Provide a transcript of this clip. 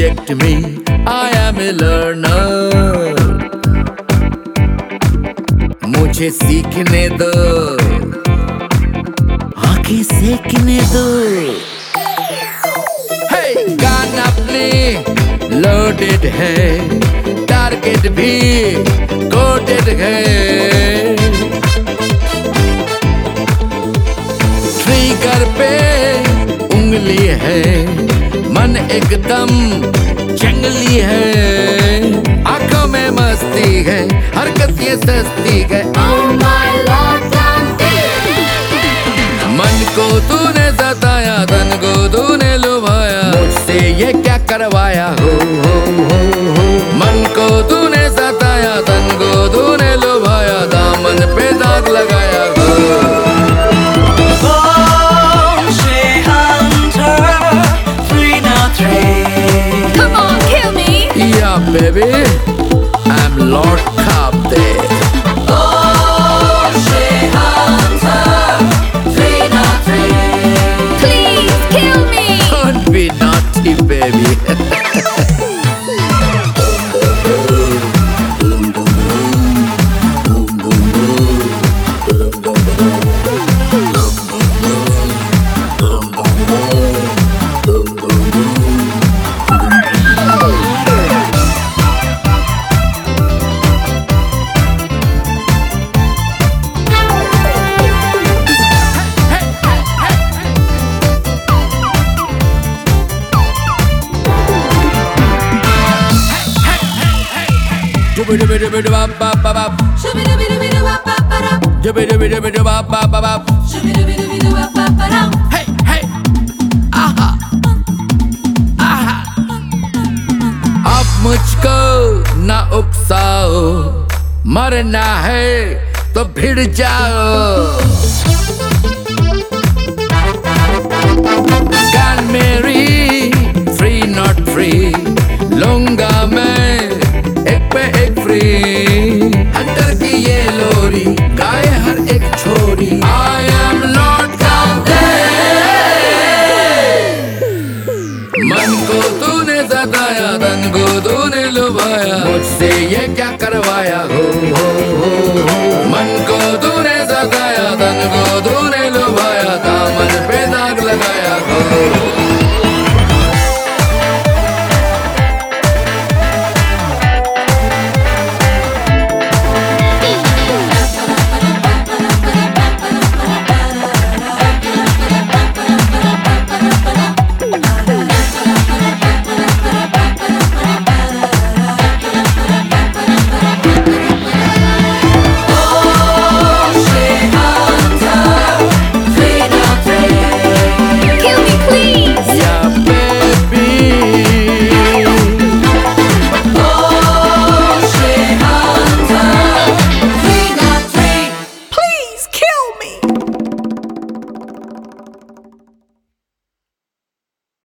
Reject me, I am a learner. मुझे सीखने दो। आँखें सेकने दो। Hey! गाना अपने लोडेड है। टारगेट भी कोडेड है। ट्रिगर पे उंगली है। मन एकदम जंगली है। आँखों में मस्ती है, हरकत ये सस्ती है। Oh. मन को तूने सताया, धन को तूने लुभाया। मुझसे ये क्या करवाया? हो हो। Baby, I'm Lord अब मुझको ना उकसाओ मरना है तो भिड़ जाओ। ये क्या करवा